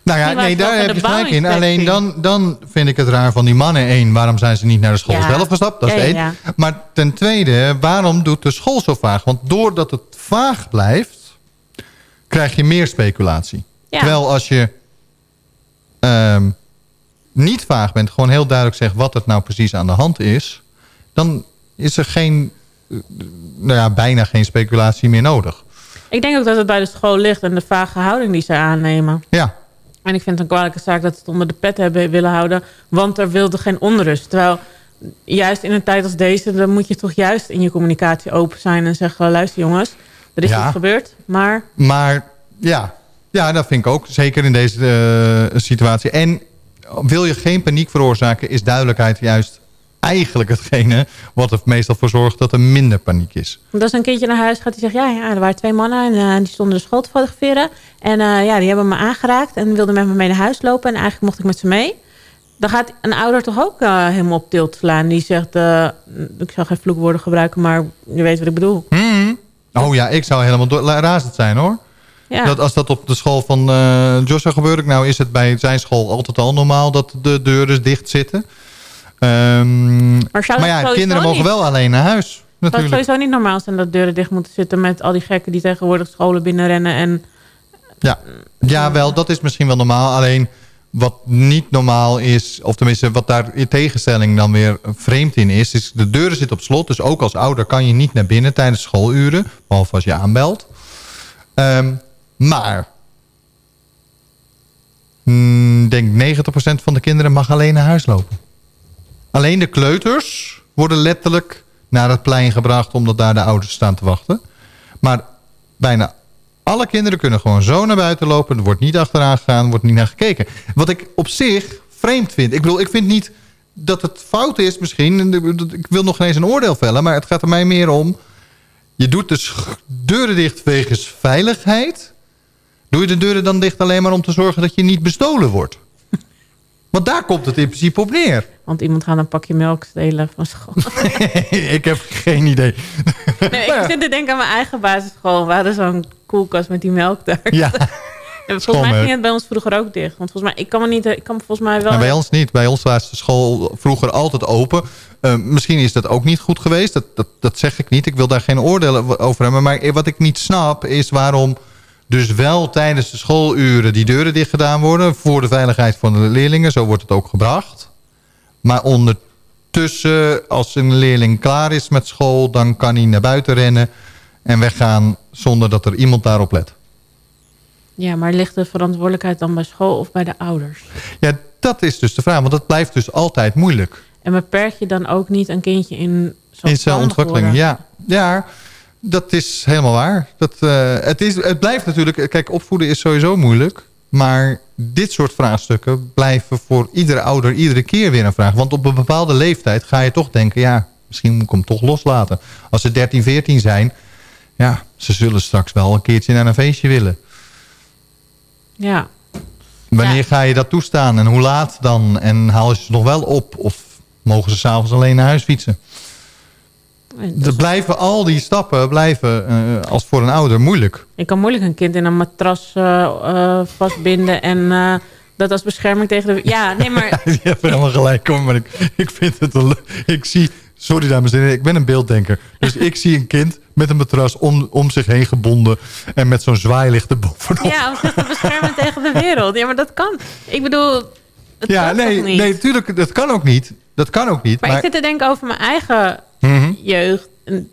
Nou ja, nee, daar heb je gelijk in. Alleen dan, dan vind ik het raar van die mannen. één, waarom zijn ze niet naar de school Ja. zelf gestapt? Dat is één. ja. Maar ten tweede, waarom doet de school zo vaag? Want doordat het vaag blijft, krijg je meer speculatie. Ja. Terwijl als je ehm, niet vaag bent, gewoon heel duidelijk zegt wat het nou precies aan de hand is, dan is er geen, eh, nou ja, bijna geen speculatie meer nodig. Ik denk ook dat het bij de school ligt en de vage houding die ze aannemen. Ja. En ik vind het een kwalijke zaak dat ze het onder de pet hebben willen houden. Want er wilde geen onrust. Terwijl juist in een tijd als deze... dan moet je toch juist in je communicatie open zijn... en zeggen, luister jongens, er is Ja. iets gebeurd. Maar Maar ja, ja, dat vind ik ook. Zeker in deze eh, situatie. En wil je geen paniek veroorzaken... is duidelijkheid juist eigenlijk hetgene wat er meestal voor zorgt dat er minder paniek is. Want als een kindje naar huis gaat, die zegt... ja, ja er waren twee mannen en eh, die stonden de school te fotograferen. En eh, ja, die hebben me aangeraakt en wilden met me mee naar huis lopen. En eigenlijk mocht ik met ze mee. Dan gaat een ouder toch ook eh, helemaal op tilt slaan. Die zegt, ik zal geen vloekwoorden gebruiken... maar je weet wat ik bedoel. Mhm. Oh ja, ik zou helemaal razend zijn hoor. Ja. Dat als dat op de school van eh Joshua gebeurt, nou is het bij zijn school altijd al normaal dat de deuren dicht zitten. Ehm, Maar ja, kinderen mogen niet? wel alleen naar huis. Zou het Natuurlijk. sowieso niet normaal zijn dat deuren dicht moeten zitten... met al die gekken die tegenwoordig scholen binnenrennen... en Ja. ja, wel, dat is misschien wel normaal. Alleen wat niet normaal is, of tenminste wat daar in tegenstelling dan weer vreemd in is... is de deuren zitten op slot, dus ook als ouder kan je niet naar binnen tijdens schooluren. Behalve als je aanbelt. Ehm, maar, mm, ik denk 90% van de kinderen mag alleen naar huis lopen. Alleen de kleuters worden letterlijk naar het plein gebracht... omdat daar de ouders staan te wachten. Maar bijna alle kinderen kunnen gewoon zo naar buiten lopen. Er wordt niet achteraan gegaan, er wordt niet naar gekeken. Wat ik op zich vreemd vind. Ik bedoel, ik vind niet dat het fout is misschien. Ik wil nog eens een oordeel vellen. Maar het gaat er mij meer om... Je doet sch- deuren dicht wegens veiligheid. Doe je de deuren dan dicht alleen maar om te zorgen dat je niet bestolen wordt? Want daar komt het in principe op neer. Want iemand gaat een pakje melk stelen van school. ik heb geen idee. Nee, ik zit te denken aan mijn eigen basisschool. We hadden zo'n koelkast met die melk daar. Ja. En volgens mij ging het bij ons vroeger ook dicht. Want volgens mij, ik kan me niet, ik kan volgens mij wel... Maar bij ons niet. Bij ons was de school vroeger altijd open. Eh, misschien is dat ook niet goed geweest. Dat, dat, dat zeg ik niet. Ik wil daar geen oordelen over hebben. Maar wat ik niet snap is waarom dus wel tijdens de schooluren die deuren dicht gedaan worden. Voor de veiligheid van de leerlingen. Zo wordt het ook gebracht. Maar ondertussen, als een leerling klaar is met school... dan kan hij naar buiten rennen en weggaan zonder dat er iemand daarop let. Ja, maar ligt de verantwoordelijkheid dan bij school of bij de ouders? Ja, dat is dus de vraag. Want dat blijft dus altijd moeilijk. En beperk je dan ook niet een kindje in In zijn zelfstandig ontwikkeling, ja. Ja, dat is helemaal waar. Dat, eh, het, is, het blijft natuurlijk... Kijk, opvoeden is sowieso moeilijk. Maar dit soort vraagstukken blijven voor iedere ouder iedere keer weer een vraag. Want op een bepaalde leeftijd ga je toch denken... ja, misschien moet ik hem toch loslaten. Als ze 13, 14 zijn... ja, ze zullen straks wel een keertje naar een feestje willen. Ja. Wanneer ga je dat toestaan en hoe laat dan? En haal je ze nog wel op? Of mogen ze s'avonds alleen naar huis fietsen? Er blijven al die stappen blijven eh, als voor een ouder moeilijk. Ik kan moeilijk een kind in een matras eh, eh, vastbinden en dat als bescherming tegen de... Ja, nee, maar... Je hebt helemaal gelijk. Kom, maar ik, ik vind het een Ik zie... Sorry dames en heren, ik ben een beelddenker. Dus ik zie een kind met een matras om, om zich heen gebonden... en met zo'n zwaailicht erbovenop. Ja, om zich te beschermen tegen de wereld. Ja, maar dat kan. Ik bedoel, het ja, kan nee, nee, tuurlijk, dat kan ook niet. Dat kan ook niet. Maar, Maar, ik zit te denken over mijn eigen Mhm. jeugd. En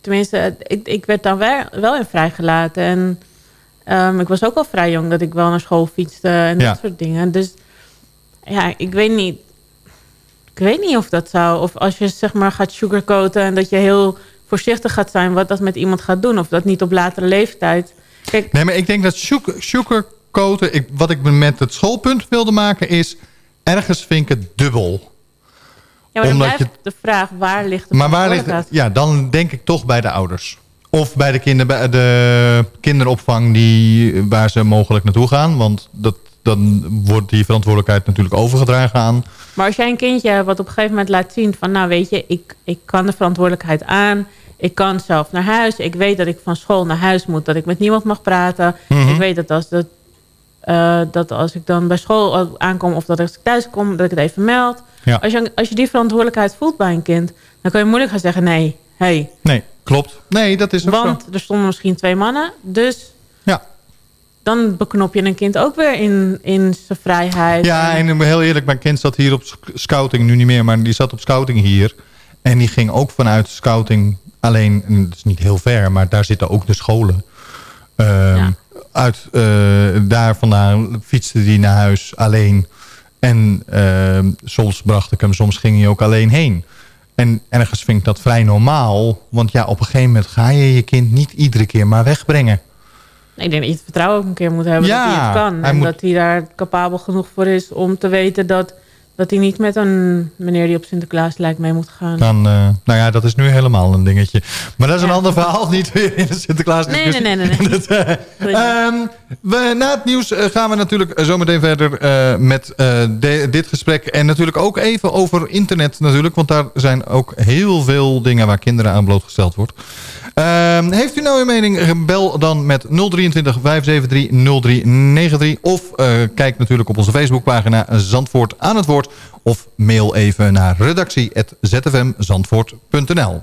tenminste, ik, ik werd dan wel, in vrijgelaten. En ehm, ik was ook al vrij jong dat ik wel naar school fietste en Ja. dat soort dingen. Dus ja, ik weet niet. Ik weet niet of dat zou... Of als je zeg maar gaat sugarcoaten en dat je heel voorzichtig gaat zijn... wat dat met iemand gaat doen. Of dat niet op latere leeftijd. Kijk, Nee, maar ik denk dat sugar- sugarcoaten... Ik, wat ik met het schoolpunt wilde maken is... ergens vind ik het dubbel. Ja, maar dan omdat blijft de vraag, waar ligt de Maar waar ligt verantwoordelijkheid? Ja, dan denk ik toch bij de ouders. Of bij de, kinder, bij de kinderopvang die, waar ze mogelijk naartoe gaan. Want dat, dan wordt die verantwoordelijkheid natuurlijk overgedragen aan. Maar als jij een kindje hebt wat op een gegeven moment laat zien van... nou weet je, ik, ik kan de verantwoordelijkheid aan. Ik kan zelf naar huis. Ik weet dat ik van school naar huis moet. Dat ik met niemand mag praten. Mhm. Ik weet dat als, dat, eh, dat als ik dan bij school aankom... of dat als ik thuis kom, dat ik het even meld. Ja. Als, je, als je die verantwoordelijkheid voelt bij een kind... dan kan je moeilijk gaan zeggen nee, hey. Nee, klopt. Nee, dat is ook Want zo. er stonden misschien twee mannen. Dus Ja. dan beknop je een kind ook weer in, in zijn vrijheid. Ja, en heel eerlijk, mijn kind zat hier op sc- scouting, nu niet meer, maar die zat op scouting hier. En die ging ook vanuit scouting alleen, en dat is niet heel ver, maar daar zitten ook de scholen. Ehm, Uit eh, daar vandaan fietste hij naar huis alleen. En ehm, soms bracht ik hem, soms ging hij ook alleen heen. En ergens vind ik dat vrij normaal. Want ja, op een gegeven moment ga je je kind niet iedere keer maar wegbrengen. Ik denk dat je het vertrouwen ook een keer moet hebben Ja, dat hij het kan. hij en moet- dat hij daar capabel genoeg voor is om te weten dat dat hij niet met een meneer die op Sinterklaas lijkt mee moet gaan. Dan, eh, nou ja, dat is nu helemaal een dingetje. Maar dat is een ander verhaal, niet weer in de Sinterklaas. Nee, nee, nee. nee, eh, ehm, we, na het nieuws eh, gaan we natuurlijk zometeen verder met dit gesprek. En natuurlijk ook even over internet natuurlijk. Want daar zijn ook heel veel dingen waar kinderen aan blootgesteld wordt. Ehm, heeft u nou uw mening, bel dan met 023 573 0393. Of kijk natuurlijk op onze Facebookpagina Zandvoort aan het woord. Of mail even naar redactie.zfmzandvoort.nl